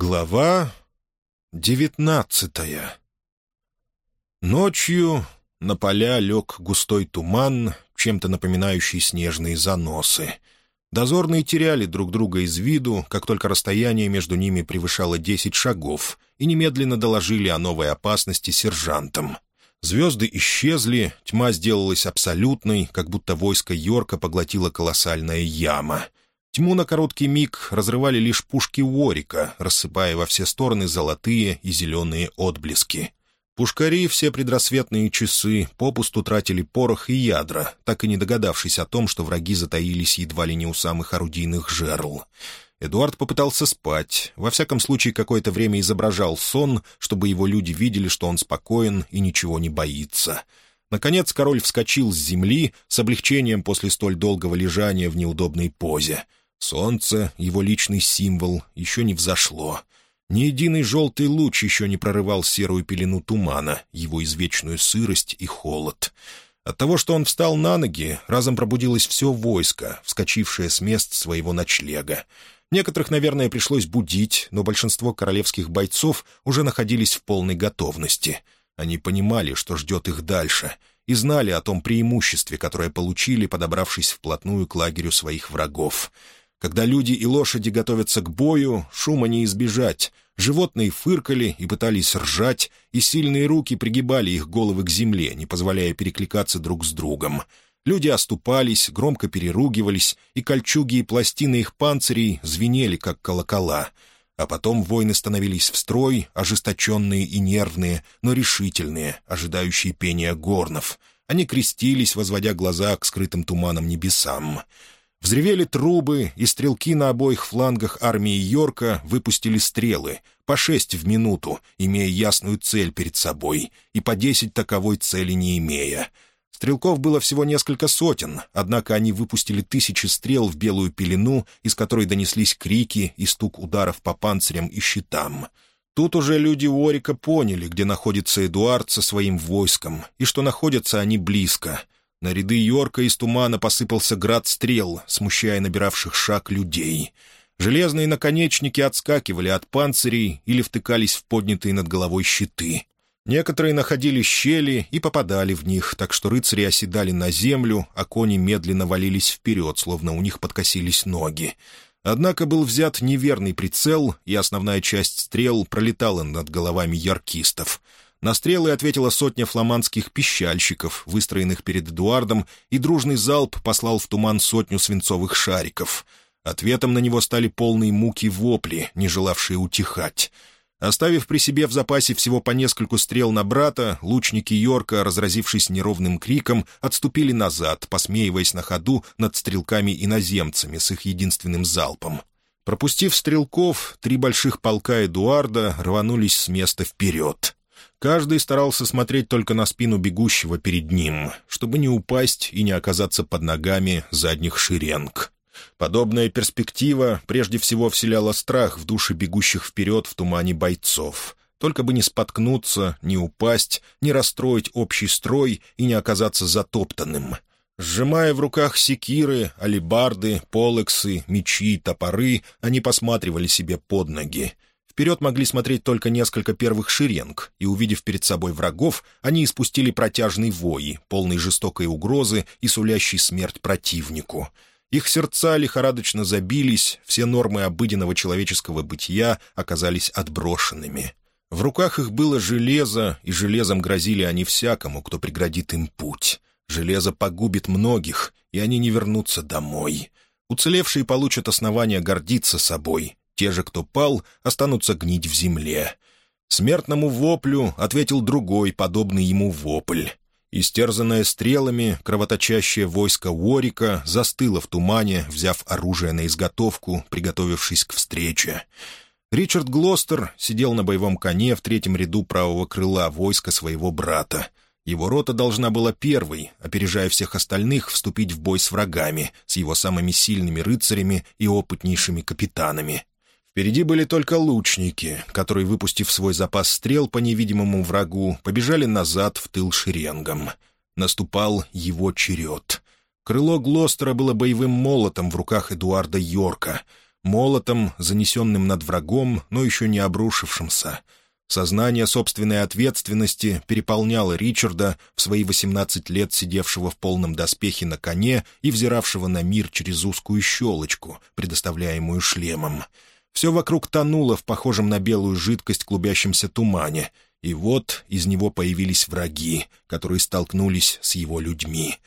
Глава девятнадцатая Ночью на поля лег густой туман, чем-то напоминающий снежные заносы. Дозорные теряли друг друга из виду, как только расстояние между ними превышало десять шагов, и немедленно доложили о новой опасности сержантам. Звезды исчезли, тьма сделалась абсолютной, как будто войско Йорка поглотила колоссальная яма — Тьму на короткий миг разрывали лишь пушки Уорика, рассыпая во все стороны золотые и зеленые отблески. Пушкари все предрассветные часы попусту тратили порох и ядра, так и не догадавшись о том, что враги затаились едва ли не у самых орудийных жерл. Эдуард попытался спать, во всяком случае какое-то время изображал сон, чтобы его люди видели, что он спокоен и ничего не боится. Наконец король вскочил с земли с облегчением после столь долгого лежания в неудобной позе — Солнце, его личный символ, еще не взошло. Ни единый желтый луч еще не прорывал серую пелену тумана, его извечную сырость и холод. От того, что он встал на ноги, разом пробудилось все войско, вскочившее с мест своего ночлега. Некоторых, наверное, пришлось будить, но большинство королевских бойцов уже находились в полной готовности. Они понимали, что ждет их дальше, и знали о том преимуществе, которое получили, подобравшись вплотную к лагерю своих врагов — когда люди и лошади готовятся к бою, шума не избежать. Животные фыркали и пытались ржать, и сильные руки пригибали их головы к земле, не позволяя перекликаться друг с другом. Люди оступались, громко переругивались, и кольчуги и пластины их панцирей звенели, как колокола. А потом воины становились в строй, ожесточенные и нервные, но решительные, ожидающие пения горнов. Они крестились, возводя глаза к скрытым туманам небесам. Взревели трубы, и стрелки на обоих флангах армии Йорка выпустили стрелы, по шесть в минуту, имея ясную цель перед собой, и по десять таковой цели не имея. Стрелков было всего несколько сотен, однако они выпустили тысячи стрел в белую пелену, из которой донеслись крики и стук ударов по панцирям и щитам. Тут уже люди Уорика поняли, где находится Эдуард со своим войском, и что находятся они близко — на ряды Йорка из тумана посыпался град стрел, смущая набиравших шаг людей. Железные наконечники отскакивали от панцирей или втыкались в поднятые над головой щиты. Некоторые находили щели и попадали в них, так что рыцари оседали на землю, а кони медленно валились вперед, словно у них подкосились ноги. Однако был взят неверный прицел, и основная часть стрел пролетала над головами яркистов — на стрелы ответила сотня фламандских пищальщиков, выстроенных перед Эдуардом, и дружный залп послал в туман сотню свинцовых шариков. Ответом на него стали полные муки вопли, не желавшие утихать. Оставив при себе в запасе всего по нескольку стрел на брата, лучники Йорка, разразившись неровным криком, отступили назад, посмеиваясь на ходу над стрелками-иноземцами с их единственным залпом. Пропустив стрелков, три больших полка Эдуарда рванулись с места вперед. Каждый старался смотреть только на спину бегущего перед ним, чтобы не упасть и не оказаться под ногами задних шеренг. Подобная перспектива прежде всего вселяла страх в души бегущих вперед в тумане бойцов. Только бы не споткнуться, не упасть, не расстроить общий строй и не оказаться затоптанным. Сжимая в руках секиры, алибарды, полексы, мечи, топоры, они посматривали себе под ноги — Вперед могли смотреть только несколько первых шеренг, и, увидев перед собой врагов, они испустили протяжный вой, полный жестокой угрозы и сулящий смерть противнику. Их сердца лихорадочно забились, все нормы обыденного человеческого бытия оказались отброшенными. В руках их было железо, и железом грозили они всякому, кто преградит им путь. Железо погубит многих, и они не вернутся домой. Уцелевшие получат основания гордиться собой, те же, кто пал, останутся гнить в земле. Смертному воплю ответил другой, подобный ему вопль. Истерзанное стрелами, кровоточащее войско Уорика застыло в тумане, взяв оружие на изготовку, приготовившись к встрече. Ричард Глостер сидел на боевом коне в третьем ряду правого крыла войска своего брата. Его рота должна была первой, опережая всех остальных, вступить в бой с врагами, с его самыми сильными рыцарями и опытнейшими капитанами. Впереди были только лучники, которые, выпустив свой запас стрел по невидимому врагу, побежали назад в тыл шеренгам. Наступал его черед. Крыло Глостера было боевым молотом в руках Эдуарда Йорка. молотом, занесенным над врагом, но еще не обрушившимся. Сознание собственной ответственности переполняло Ричарда в свои восемнадцать лет сидевшего в полном доспехе на коне и взиравшего на мир через узкую щелочку, предоставляемую шлемом. Все вокруг тонуло в похожем на белую жидкость клубящемся тумане, и вот из него появились враги, которые столкнулись с его людьми.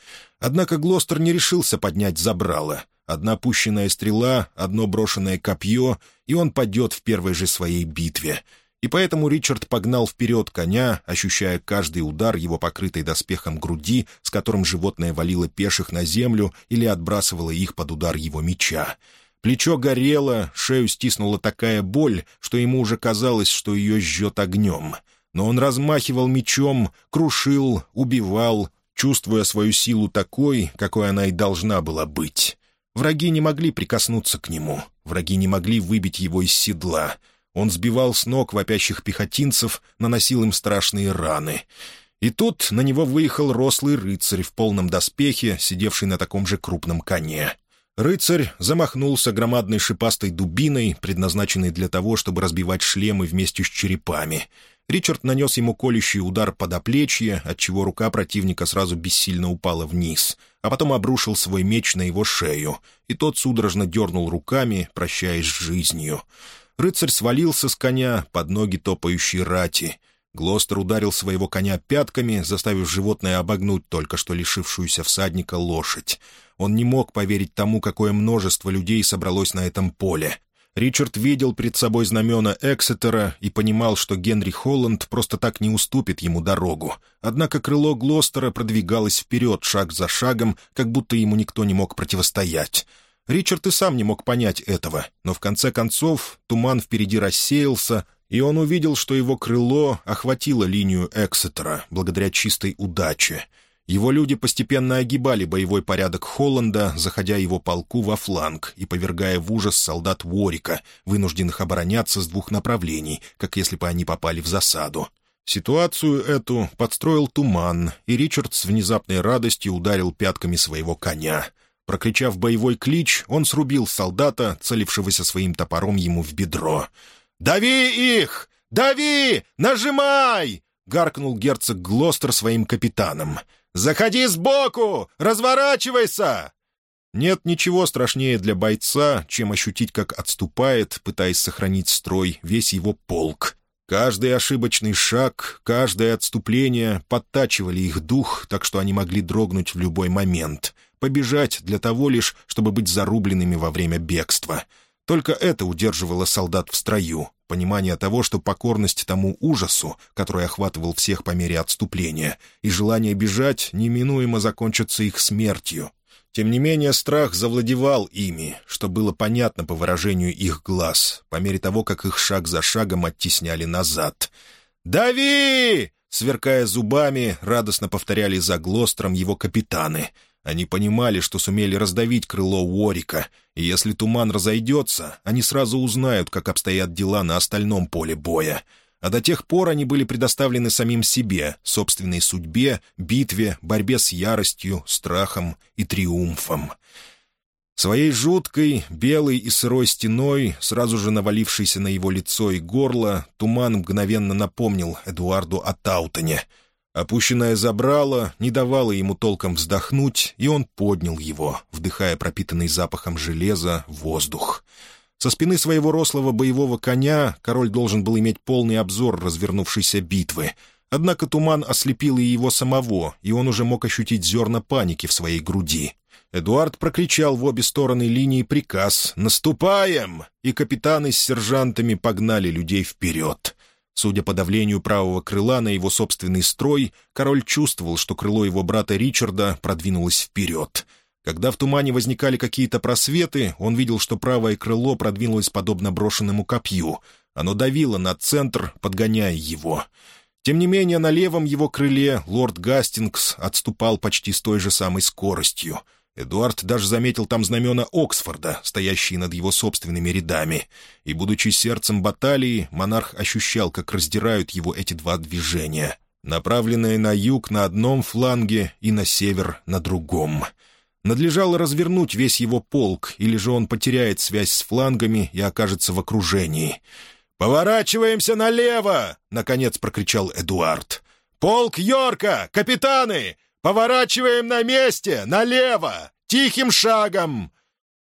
Однако Глостер не решился поднять забрало. Одна пущенная стрела, одно брошенное копье, и он падет в первой же своей битве — и поэтому Ричард погнал вперед коня, ощущая каждый удар его покрытой доспехом груди, с которым животное валило пеших на землю или отбрасывало их под удар его меча. Плечо горело, шею стиснула такая боль, что ему уже казалось, что ее жжет огнем. Но он размахивал мечом, крушил, убивал, чувствуя свою силу такой, какой она и должна была быть. Враги не могли прикоснуться к нему, враги не могли выбить его из седла — он сбивал с ног вопящих пехотинцев, наносил им страшные раны. И тут на него выехал рослый рыцарь в полном доспехе, сидевший на таком же крупном коне. Рыцарь замахнулся громадной шипастой дубиной, предназначенной для того, чтобы разбивать шлемы вместе с черепами. Ричард нанес ему колющий удар под оплечье, отчего рука противника сразу бессильно упала вниз, а потом обрушил свой меч на его шею, и тот судорожно дернул руками, прощаясь с жизнью. Рыцарь свалился с коня под ноги топающей рати. Глостер ударил своего коня пятками, заставив животное обогнуть только что лишившуюся всадника лошадь. Он не мог поверить тому, какое множество людей собралось на этом поле. Ричард видел перед собой знамена Эксетера и понимал, что Генри Холланд просто так не уступит ему дорогу. Однако крыло Глостера продвигалось вперед шаг за шагом, как будто ему никто не мог противостоять. Ричард и сам не мог понять этого, но в конце концов туман впереди рассеялся, и он увидел, что его крыло охватило линию Эксетера благодаря чистой удаче. Его люди постепенно огибали боевой порядок Холланда, заходя его полку во фланг и повергая в ужас солдат Ворика, вынужденных обороняться с двух направлений, как если бы они попали в засаду. Ситуацию эту подстроил туман, и Ричард с внезапной радостью ударил пятками своего коня — Прокричав боевой клич, он срубил солдата, целившегося своим топором ему в бедро. «Дави их! Дави! Нажимай!» — гаркнул герцог Глостер своим капитанам. «Заходи сбоку! Разворачивайся!» Нет ничего страшнее для бойца, чем ощутить, как отступает, пытаясь сохранить строй, весь его полк. Каждый ошибочный шаг, каждое отступление подтачивали их дух, так что они могли дрогнуть в любой момент — побежать для того лишь, чтобы быть зарубленными во время бегства. Только это удерживало солдат в строю, понимание того, что покорность тому ужасу, который охватывал всех по мере отступления, и желание бежать неминуемо закончатся их смертью. Тем не менее, страх завладевал ими, что было понятно по выражению их глаз, по мере того, как их шаг за шагом оттесняли назад. «Дави!» — сверкая зубами, радостно повторяли за Глостром его капитаны — они понимали, что сумели раздавить крыло Уорика, и если туман разойдется, они сразу узнают, как обстоят дела на остальном поле боя. А до тех пор они были предоставлены самим себе, собственной судьбе, битве, борьбе с яростью, страхом и триумфом. Своей жуткой, белой и сырой стеной, сразу же навалившейся на его лицо и горло, туман мгновенно напомнил Эдуарду о Таутоне — Опущенное забрало не давало ему толком вздохнуть, и он поднял его, вдыхая пропитанный запахом железа воздух. Со спины своего рослого боевого коня король должен был иметь полный обзор развернувшейся битвы. Однако туман ослепил и его самого, и он уже мог ощутить зерна паники в своей груди. Эдуард прокричал в обе стороны линии приказ «Наступаем!» и капитаны с сержантами погнали людей вперед. Судя по давлению правого крыла на его собственный строй, король чувствовал, что крыло его брата Ричарда продвинулось вперед. Когда в тумане возникали какие-то просветы, он видел, что правое крыло продвинулось подобно брошенному копью. Оно давило на центр, подгоняя его. Тем не менее, на левом его крыле лорд Гастингс отступал почти с той же самой скоростью — Эдуард даже заметил там знамена Оксфорда, стоящие над его собственными рядами. И, будучи сердцем баталии, монарх ощущал, как раздирают его эти два движения, направленные на юг на одном фланге и на север на другом. Надлежало развернуть весь его полк, или же он потеряет связь с флангами и окажется в окружении. «Поворачиваемся налево!» — наконец прокричал Эдуард. «Полк Йорка! Капитаны! Поворачиваем на месте! Налево! Тихим шагом!»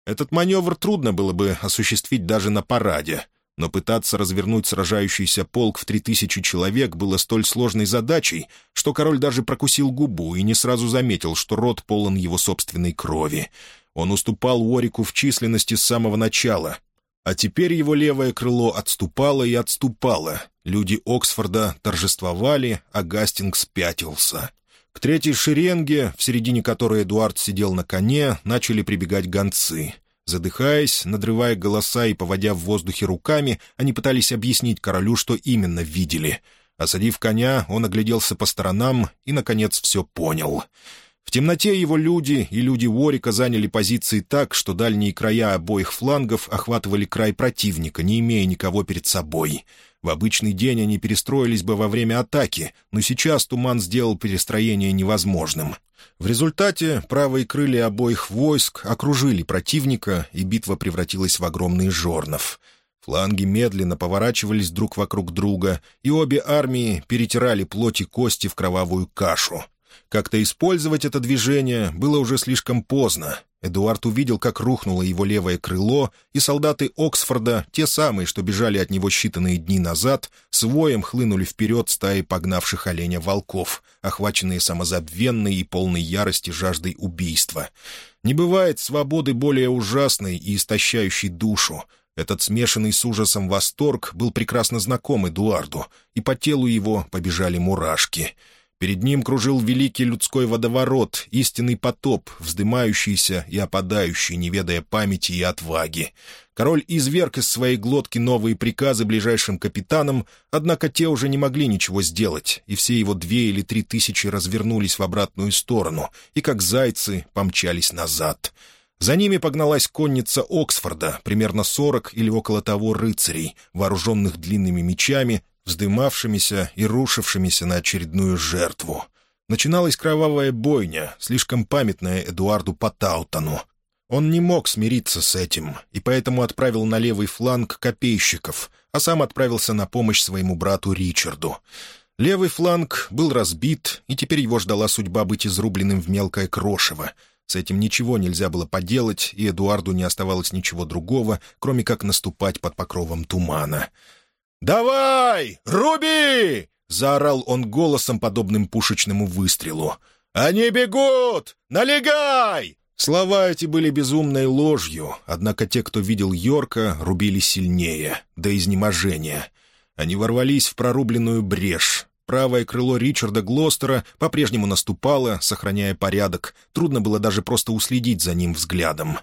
Этот маневр трудно было бы осуществить даже на параде, но пытаться развернуть сражающийся полк в три тысячи человек было столь сложной задачей, что король даже прокусил губу и не сразу заметил, что рот полон его собственной крови. Он уступал Уорику в численности с самого начала, а теперь его левое крыло отступало и отступало. Люди Оксфорда торжествовали, а Гастингс пятился. К третьей шеренге, в середине которой Эдуард сидел на коне, начали прибегать гонцы — Задыхаясь, надрывая голоса и поводя в воздухе руками, они пытались объяснить королю, что именно видели. Осадив коня, он огляделся по сторонам и, наконец, все понял. В темноте его люди и люди Уорика заняли позиции так, что дальние края обоих флангов охватывали край противника, не имея никого перед собой. В обычный день они перестроились бы во время атаки, но сейчас туман сделал перестроение невозможным. В результате правые крылья обоих войск окружили противника, и битва превратилась в огромный жорнов. Фланги медленно поворачивались друг вокруг друга, и обе армии перетирали плоть и кости в кровавую кашу. Как-то использовать это движение было уже слишком поздно. Эдуард увидел, как рухнуло его левое крыло, и солдаты Оксфорда, те самые, что бежали от него считанные дни назад, с воем хлынули вперед стаи погнавших оленя волков, охваченные самозабвенной и полной ярости жаждой убийства. Не бывает свободы более ужасной и истощающей душу. Этот смешанный с ужасом восторг был прекрасно знаком Эдуарду, и по телу его побежали мурашки — Перед ним кружил великий людской водоворот, истинный потоп, вздымающийся и опадающий, не ведая памяти и отваги. Король изверг из своей глотки новые приказы ближайшим капитанам, однако те уже не могли ничего сделать, и все его две или три тысячи развернулись в обратную сторону и, как зайцы, помчались назад. За ними погналась конница Оксфорда, примерно сорок или около того рыцарей, вооруженных длинными мечами, вздымавшимися и рушившимися на очередную жертву. Начиналась кровавая бойня, слишком памятная Эдуарду Патаутону. Он не мог смириться с этим, и поэтому отправил на левый фланг копейщиков, а сам отправился на помощь своему брату Ричарду. Левый фланг был разбит, и теперь его ждала судьба быть изрубленным в мелкое крошево. С этим ничего нельзя было поделать, и Эдуарду не оставалось ничего другого, кроме как наступать под покровом тумана — «Давай! Руби!» — заорал он голосом, подобным пушечному выстрелу. «Они бегут! Налегай!» Слова эти были безумной ложью, однако те, кто видел Йорка, рубили сильнее, до изнеможения. Они ворвались в прорубленную брешь. Правое крыло Ричарда Глостера по-прежнему наступало, сохраняя порядок. Трудно было даже просто уследить за ним взглядом.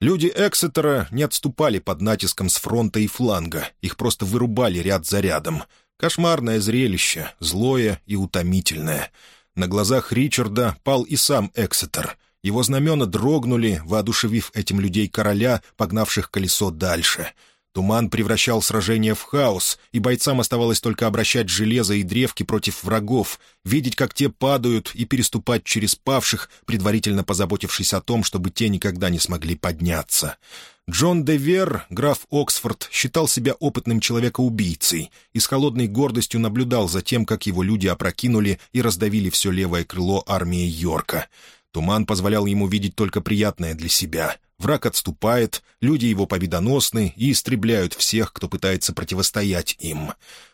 Люди Эксетера не отступали под натиском с фронта и фланга, их просто вырубали ряд за рядом. Кошмарное зрелище, злое и утомительное. На глазах Ричарда пал и сам Эксетер. Его знамена дрогнули, воодушевив этим людей короля, погнавших колесо дальше — Туман превращал сражение в хаос, и бойцам оставалось только обращать железо и древки против врагов, видеть, как те падают, и переступать через павших, предварительно позаботившись о том, чтобы те никогда не смогли подняться. Джон де Вер, граф Оксфорд, считал себя опытным человекоубийцей и с холодной гордостью наблюдал за тем, как его люди опрокинули и раздавили все левое крыло армии Йорка. Туман позволял ему видеть только приятное для себя — Враг отступает, люди его победоносны и истребляют всех, кто пытается противостоять им.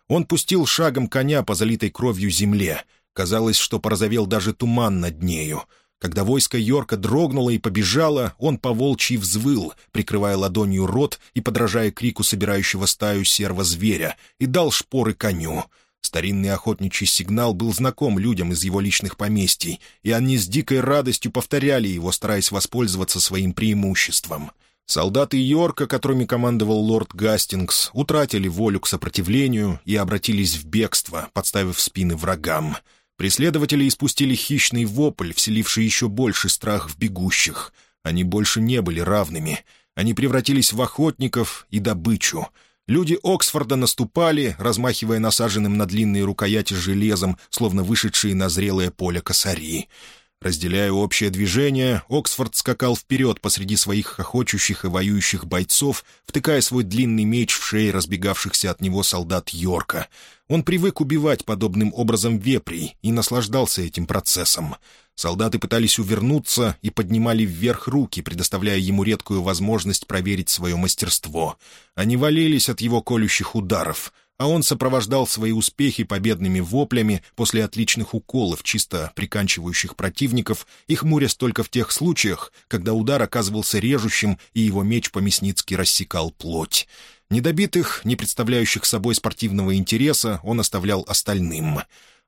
Он пустил шагом коня по залитой кровью земле. Казалось, что порозовел даже туман над нею. Когда войско Йорка дрогнуло и побежало, он поволчьи взвыл, прикрывая ладонью рот и подражая крику собирающего стаю серого зверя, и дал шпоры коню — Старинный охотничий сигнал был знаком людям из его личных поместий, и они с дикой радостью повторяли его, стараясь воспользоваться своим преимуществом. Солдаты Йорка, которыми командовал лорд Гастингс, утратили волю к сопротивлению и обратились в бегство, подставив спины врагам. Преследователи испустили хищный вопль, вселивший еще больше страх в бегущих. Они больше не были равными. Они превратились в охотников и добычу — Люди Оксфорда наступали, размахивая насаженным на длинные рукояти железом, словно вышедшие на зрелое поле косари. Разделяя общее движение, Оксфорд скакал вперед посреди своих хохочущих и воюющих бойцов, втыкая свой длинный меч в шеи разбегавшихся от него солдат Йорка. Он привык убивать подобным образом вепрей и наслаждался этим процессом. Солдаты пытались увернуться и поднимали вверх руки, предоставляя ему редкую возможность проверить свое мастерство. Они валились от его колющих ударов — а он сопровождал свои успехи победными воплями после отличных уколов, чисто приканчивающих противников, и хмурясь только в тех случаях, когда удар оказывался режущим, и его меч по-мясницки рассекал плоть. Недобитых, не представляющих собой спортивного интереса, он оставлял остальным.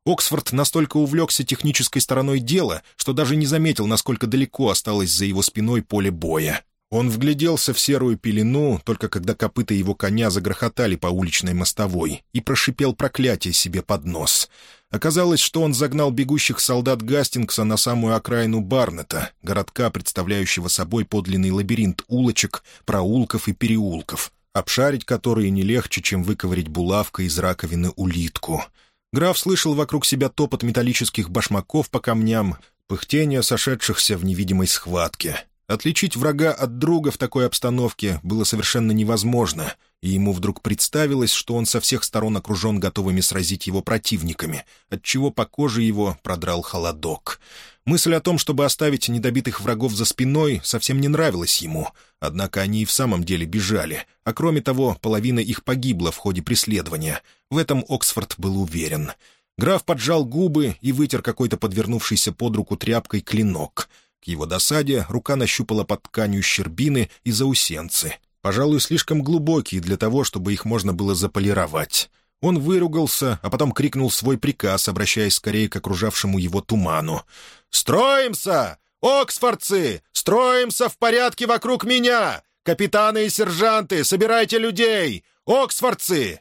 Оксфорд настолько увлекся технической стороной дела, что даже не заметил, насколько далеко осталось за его спиной поле боя. Он вгляделся в серую пелену, только когда копыта его коня загрохотали по уличной мостовой, и прошипел проклятие себе под нос. Оказалось, что он загнал бегущих солдат Гастингса на самую окраину Барнета, городка, представляющего собой подлинный лабиринт улочек, проулков и переулков, обшарить которые не легче, чем выковырить булавкой из раковины улитку. Граф слышал вокруг себя топот металлических башмаков по камням, пыхтение сошедшихся в невидимой схватке — Отличить врага от друга в такой обстановке было совершенно невозможно, и ему вдруг представилось, что он со всех сторон окружен готовыми сразить его противниками, отчего по коже его продрал холодок. Мысль о том, чтобы оставить недобитых врагов за спиной, совсем не нравилась ему, однако они и в самом деле бежали, а кроме того, половина их погибла в ходе преследования. В этом Оксфорд был уверен. Граф поджал губы и вытер какой-то подвернувшийся под руку тряпкой клинок — его досаде рука нащупала под тканью щербины и заусенцы, пожалуй, слишком глубокие для того, чтобы их можно было заполировать. Он выругался, а потом крикнул свой приказ, обращаясь скорее к окружавшему его туману. «Строимся! Оксфордцы! Строимся в порядке вокруг меня! Капитаны и сержанты, собирайте людей! Оксфордцы!»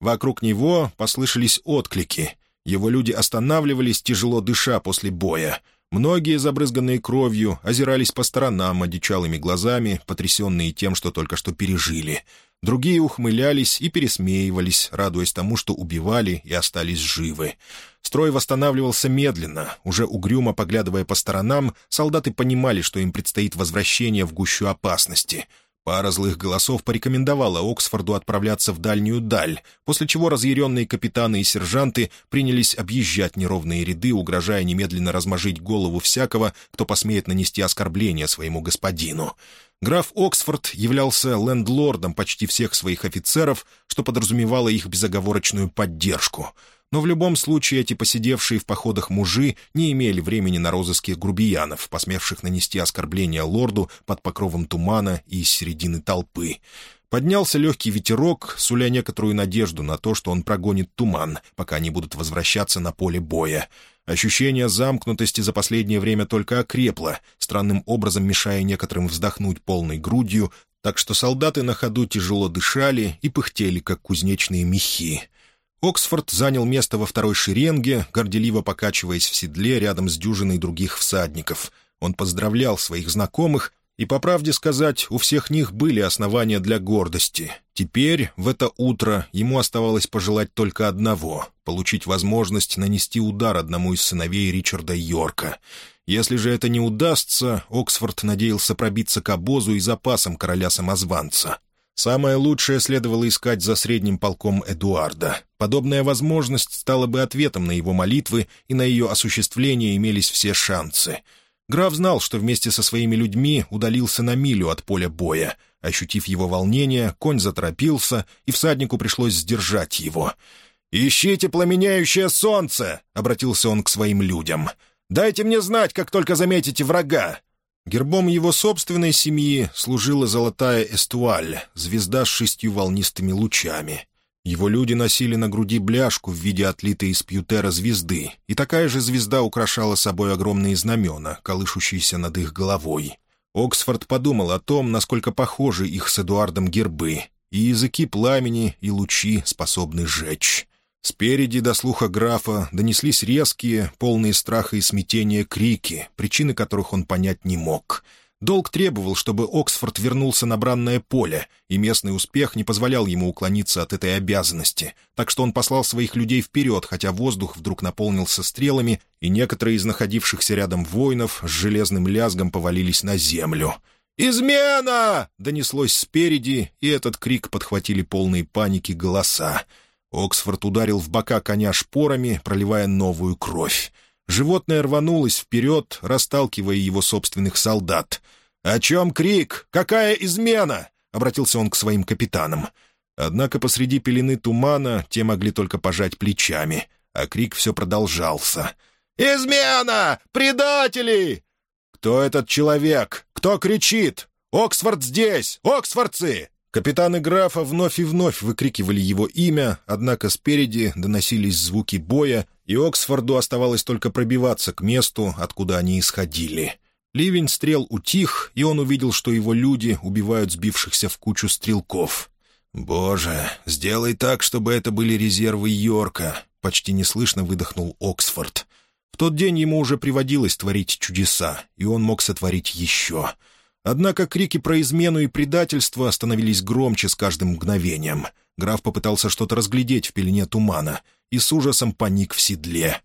Вокруг него послышались отклики. Его люди останавливались, тяжело дыша после боя. Многие, забрызганные кровью, озирались по сторонам одичалыми глазами, потрясенные тем, что только что пережили. Другие ухмылялись и пересмеивались, радуясь тому, что убивали и остались живы. Строй восстанавливался медленно. Уже угрюмо поглядывая по сторонам, солдаты понимали, что им предстоит возвращение в гущу опасности — Пара злых голосов порекомендовала Оксфорду отправляться в дальнюю даль, после чего разъяренные капитаны и сержанты принялись объезжать неровные ряды, угрожая немедленно размажить голову всякого, кто посмеет нанести оскорбление своему господину. Граф Оксфорд являлся лендлордом почти всех своих офицеров, что подразумевало их безоговорочную поддержку — но в любом случае эти посидевшие в походах мужи не имели времени на розыски грубиянов, посмевших нанести оскорбление лорду под покровом тумана и из середины толпы. Поднялся легкий ветерок, суля некоторую надежду на то, что он прогонит туман, пока они будут возвращаться на поле боя. Ощущение замкнутости за последнее время только окрепло, странным образом мешая некоторым вздохнуть полной грудью, так что солдаты на ходу тяжело дышали и пыхтели, как кузнечные мехи. Оксфорд занял место во второй шеренге, горделиво покачиваясь в седле рядом с дюжиной других всадников. Он поздравлял своих знакомых, и, по правде сказать, у всех них были основания для гордости. Теперь, в это утро, ему оставалось пожелать только одного — получить возможность нанести удар одному из сыновей Ричарда Йорка. Если же это не удастся, Оксфорд надеялся пробиться к обозу и запасам короля-самозванца. Самое лучшее следовало искать за средним полком Эдуарда. Подобная возможность стала бы ответом на его молитвы, и на ее осуществление имелись все шансы. Граф знал, что вместе со своими людьми удалился на милю от поля боя. Ощутив его волнение, конь заторопился, и всаднику пришлось сдержать его. «Ищите пламеняющее солнце!» — обратился он к своим людям. «Дайте мне знать, как только заметите врага!» Гербом его собственной семьи служила золотая эстуаль, звезда с шестью волнистыми лучами. Его люди носили на груди бляшку в виде отлитой из пьютера звезды, и такая же звезда украшала собой огромные знамена, колышущиеся над их головой. Оксфорд подумал о том, насколько похожи их с Эдуардом гербы, и языки пламени, и лучи способны сжечь. Спереди до слуха графа донеслись резкие, полные страха и смятения крики, причины которых он понять не мог. Долг требовал, чтобы Оксфорд вернулся на бранное поле, и местный успех не позволял ему уклониться от этой обязанности, так что он послал своих людей вперед, хотя воздух вдруг наполнился стрелами, и некоторые из находившихся рядом воинов с железным лязгом повалились на землю. «Измена!» — донеслось спереди, и этот крик подхватили полные паники голоса. Оксфорд ударил в бока коня шпорами, проливая новую кровь. Животное рванулось вперед, расталкивая его собственных солдат. «О чем крик? Какая измена?» — обратился он к своим капитанам. Однако посреди пелены тумана те могли только пожать плечами, а крик все продолжался. «Измена! Предатели!» «Кто этот человек? Кто кричит? Оксфорд здесь! Оксфордцы!» Капитаны графа вновь и вновь выкрикивали его имя, однако спереди доносились звуки боя, и Оксфорду оставалось только пробиваться к месту, откуда они исходили. Ливень стрел утих, и он увидел, что его люди убивают сбившихся в кучу стрелков. «Боже, сделай так, чтобы это были резервы Йорка», — почти неслышно выдохнул Оксфорд. В тот день ему уже приводилось творить чудеса, и он мог сотворить еще — Однако крики про измену и предательство становились громче с каждым мгновением. Граф попытался что-то разглядеть в пелене тумана и с ужасом паник в седле.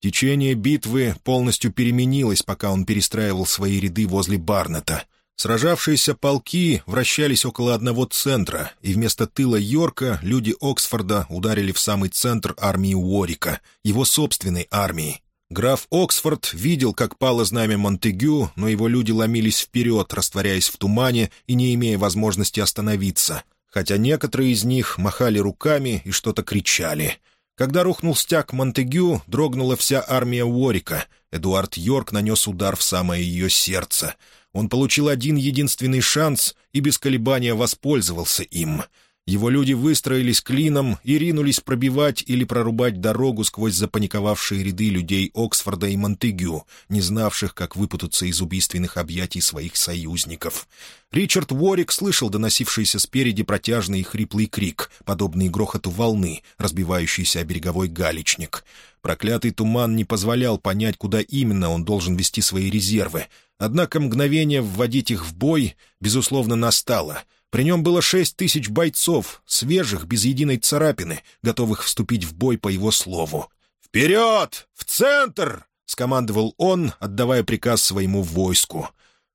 Течение битвы полностью переменилось, пока он перестраивал свои ряды возле Барнета. Сражавшиеся полки вращались около одного центра, и вместо тыла Йорка люди Оксфорда ударили в самый центр армии Уорика, его собственной армии, Граф Оксфорд видел, как пало знамя Монтегю, но его люди ломились вперед, растворяясь в тумане и не имея возможности остановиться, хотя некоторые из них махали руками и что-то кричали. Когда рухнул стяг Монтегю, дрогнула вся армия Уорика. Эдуард Йорк нанес удар в самое ее сердце. Он получил один единственный шанс и без колебания воспользовался им — его люди выстроились клином и ринулись пробивать или прорубать дорогу сквозь запаниковавшие ряды людей Оксфорда и Монтегю, не знавших, как выпутаться из убийственных объятий своих союзников. Ричард Уорик слышал доносившийся спереди протяжный и хриплый крик, подобный грохоту волны, разбивающийся о береговой галечник. Проклятый туман не позволял понять, куда именно он должен вести свои резервы, однако мгновение вводить их в бой, безусловно, настало — при нем было шесть тысяч бойцов, свежих, без единой царапины, готовых вступить в бой по его слову. «Вперед! В центр!» — скомандовал он, отдавая приказ своему войску.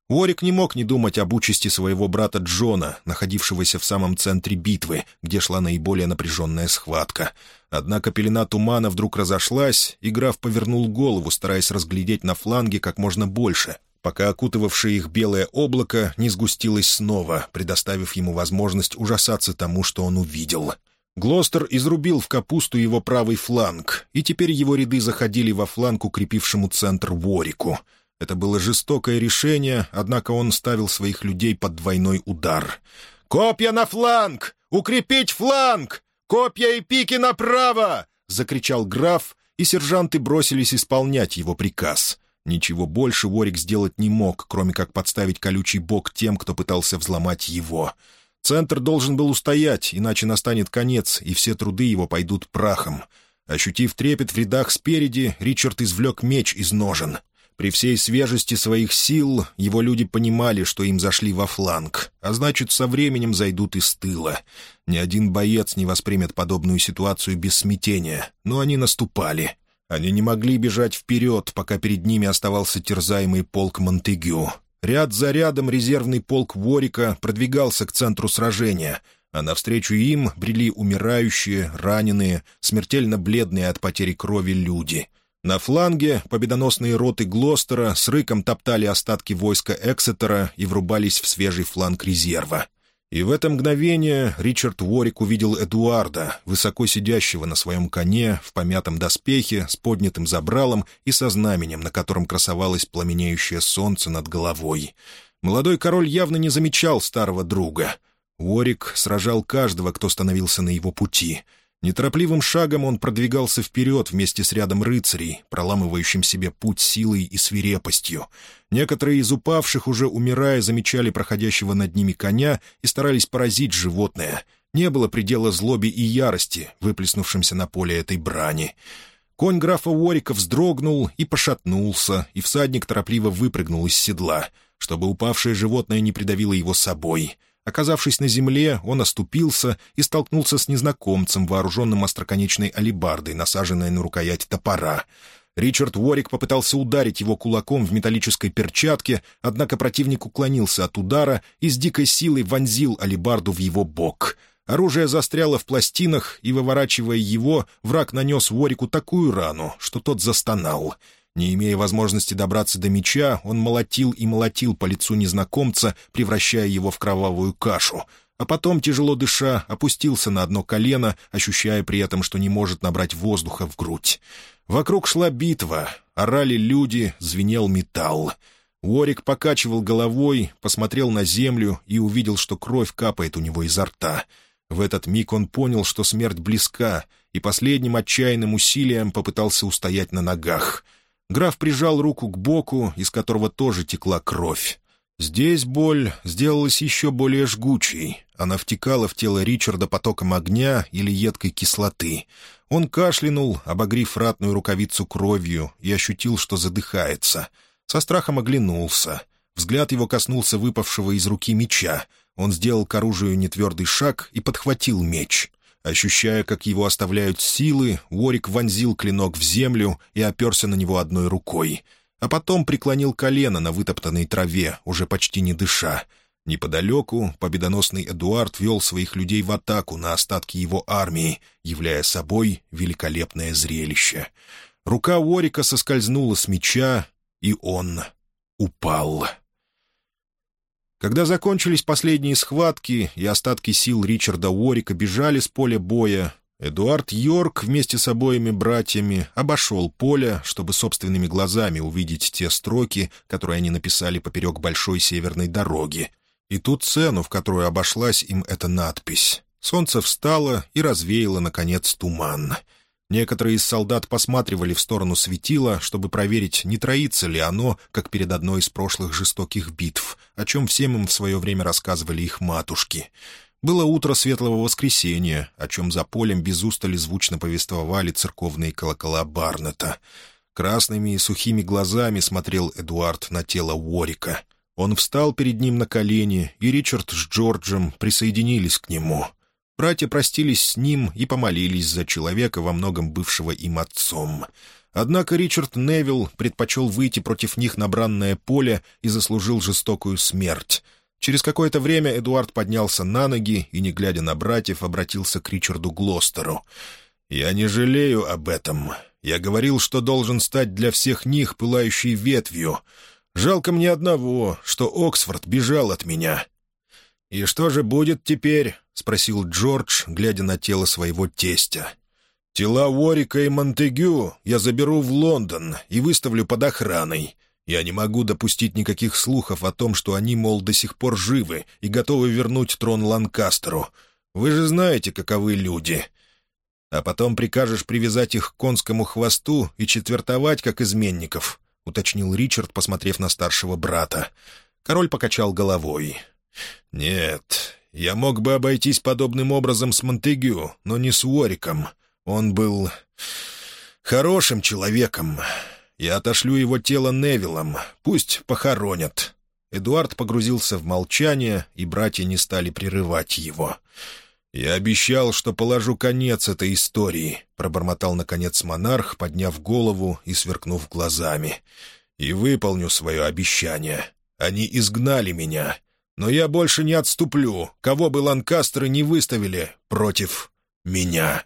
Уорик не мог не думать об участи своего брата Джона, находившегося в самом центре битвы, где шла наиболее напряженная схватка. Однако пелена тумана вдруг разошлась, и граф повернул голову, стараясь разглядеть на фланге как можно больше, пока окутывавшее их белое облако не сгустилось снова, предоставив ему возможность ужасаться тому, что он увидел. Глостер изрубил в капусту его правый фланг, и теперь его ряды заходили во фланг, укрепившему центр Ворику. Это было жестокое решение, однако он ставил своих людей под двойной удар. «Копья на фланг! Укрепить фланг! Копья и пики направо!» — закричал граф, и сержанты бросились исполнять его приказ — Ничего больше Ворик сделать не мог, кроме как подставить колючий бок тем, кто пытался взломать его. Центр должен был устоять, иначе настанет конец, и все труды его пойдут прахом. Ощутив трепет в рядах спереди, Ричард извлек меч из ножен. При всей свежести своих сил его люди понимали, что им зашли во фланг, а значит, со временем зайдут из тыла. Ни один боец не воспримет подобную ситуацию без смятения, но они наступали. Они не могли бежать вперед, пока перед ними оставался терзаемый полк Монтегю. Ряд за рядом резервный полк Ворика продвигался к центру сражения, а навстречу им брели умирающие, раненые, смертельно бледные от потери крови люди. На фланге победоносные роты Глостера с рыком топтали остатки войска Эксетера и врубались в свежий фланг резерва. И в это мгновение Ричард Уорик увидел Эдуарда, высоко сидящего на своем коне, в помятом доспехе, с поднятым забралом и со знаменем, на котором красовалось пламенеющее солнце над головой. Молодой король явно не замечал старого друга. Уорик сражал каждого, кто становился на его пути — Неторопливым шагом он продвигался вперед вместе с рядом рыцарей, проламывающим себе путь силой и свирепостью. Некоторые из упавших, уже умирая, замечали проходящего над ними коня и старались поразить животное. Не было предела злобе и ярости, выплеснувшимся на поле этой брани. Конь графа Уорика вздрогнул и пошатнулся, и всадник торопливо выпрыгнул из седла. чтобы упавшее животное не придавило его собой. Оказавшись на земле, он оступился и столкнулся с незнакомцем, вооруженным остроконечной алебардой, насаженной на рукоять топора. Ричард Уорик попытался ударить его кулаком в металлической перчатке, однако противник уклонился от удара и с дикой силой вонзил алебарду в его бок. Оружие застряло в пластинах, и, выворачивая его, враг нанес Уорику такую рану, что тот застонал — не имея возможности добраться до меча, он молотил и молотил по лицу незнакомца, превращая его в кровавую кашу, а потом, тяжело дыша, опустился на одно колено, ощущая при этом, что не может набрать воздуха в грудь. Вокруг шла битва, орали люди, звенел металл. Уорик покачивал головой, посмотрел на землю и увидел, что кровь капает у него изо рта. В этот миг он понял, что смерть близка, и последним отчаянным усилием попытался устоять на ногах — Граф прижал руку к боку, из которого тоже текла кровь. Здесь боль сделалась еще более жгучей. Она втекала в тело Ричарда потоком огня или едкой кислоты. Он кашлянул, обогрив ратную рукавицу кровью, и ощутил, что задыхается. Со страхом оглянулся. Взгляд его коснулся выпавшего из руки меча. Он сделал к оружию нетвердый шаг и подхватил меч. Ощущая, как его оставляют силы, Уорик вонзил клинок в землю и оперся на него одной рукой, а потом преклонил колено на вытоптанной траве, уже почти не дыша. Неподалеку победоносный Эдуард вел своих людей в атаку на остатки его армии, являя собой великолепное зрелище. Рука Уорика соскользнула с меча, и он упал. Когда закончились последние схватки и остатки сил Ричарда Уорика бежали с поля боя, Эдуард Йорк вместе с обоими братьями обошел поле, чтобы собственными глазами увидеть те строки, которые они написали поперек большой северной дороги, и ту цену, в которую обошлась им эта надпись. Солнце встало и развеяло, наконец, туман — Некоторые из солдат посматривали в сторону светила, чтобы проверить, не троится ли оно, как перед одной из прошлых жестоких битв, о чем всем им в свое время рассказывали их матушки. Было утро Светлого Воскресения, о чем за полем без устали звучно повествовали церковные колокола Барнета. Красными и сухими глазами смотрел Эдуард на тело Уорика. Он встал перед ним на колени, и Ричард с Джорджем присоединились к нему — Братья простились с ним и помолились за человека, во многом бывшего им отцом. Однако Ричард Невилл предпочел выйти против них на бранное поле и заслужил жестокую смерть. Через какое-то время Эдуард поднялся на ноги и, не глядя на братьев, обратился к Ричарду Глостеру. «Я не жалею об этом. Я говорил, что должен стать для всех них пылающей ветвью. Жалко мне одного, что Оксфорд бежал от меня. И что же будет теперь? — спросил Джордж, глядя на тело своего тестя. «Тела Уорика и Монтегю я заберу в Лондон и выставлю под охраной. Я не могу допустить никаких слухов о том, что они, мол, до сих пор живы и готовы вернуть трон Ланкастеру. Вы же знаете, каковы люди. А потом прикажешь привязать их к конскому хвосту и четвертовать, как изменников», — уточнил Ричард, посмотрев на старшего брата. Король покачал головой. «Нет, я мог бы обойтись подобным образом с Монтегю, но не с Уориком. Он был хорошим человеком. Я отошлю его тело Невилом. Пусть похоронят». Эдуард погрузился в молчание, и братья не стали прерывать его. «Я обещал, что положу конец этой истории», — пробормотал, наконец, монарх, подняв голову и сверкнув глазами. «И выполню свое обещание. Они изгнали меня, но я больше не отступлю, кого бы Ланкастеры не выставили против меня».